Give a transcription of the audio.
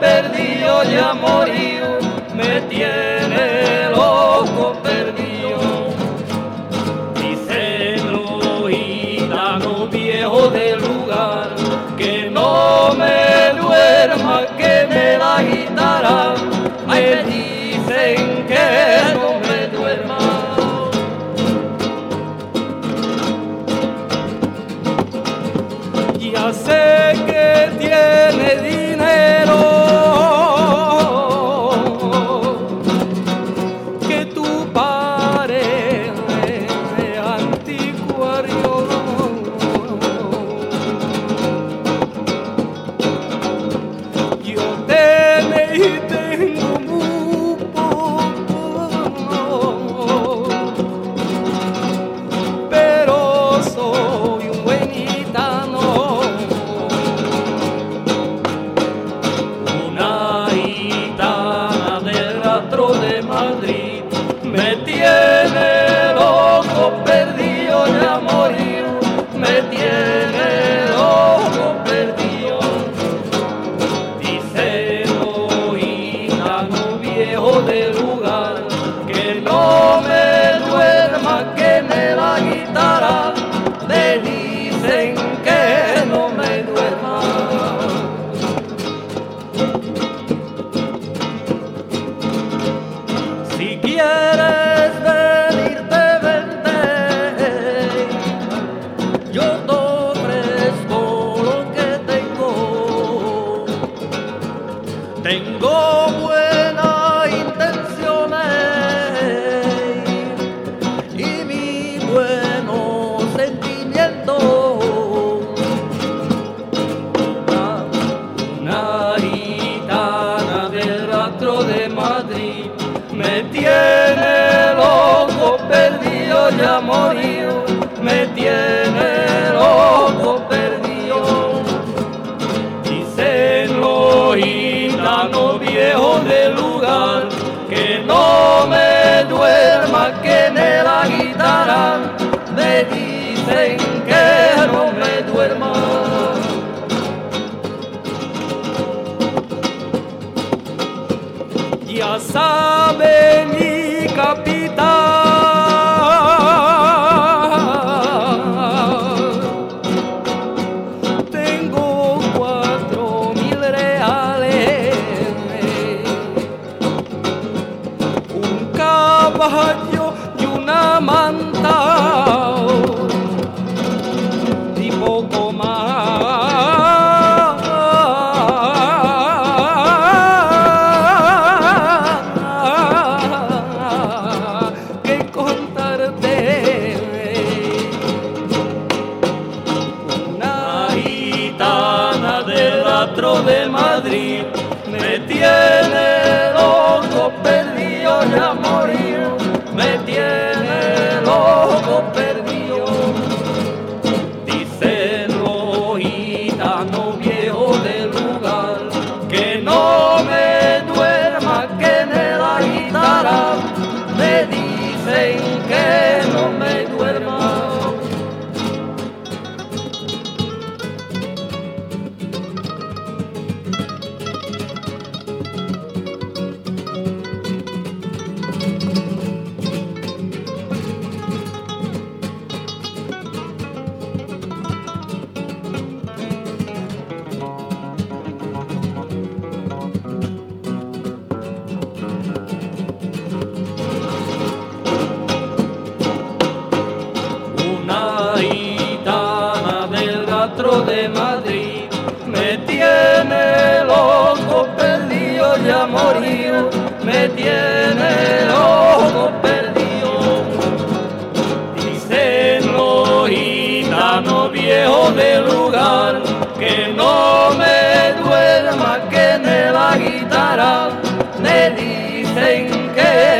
perdido, ya morido, me tiene loco, perdido. Dicen los gitanos viejos del lugar que no me duerma, que me la guitarra. Me dicen que no me duerma. Ya sé que tiene de Madrid. Me tiene loco, perdido, ya morido, me tiene loco, perdido. Dicen los gitanos viejos del lugar que no me duerma, que en la guitarra me dicen sabe mi capital. teatro de Madrid me tienes. De Madrid. Me tiene loco, perdido, ya morido, me tiene loco, perdido. Dicen los gitanos viejos del lugar que no me duerma, que en la guitarra me dicen que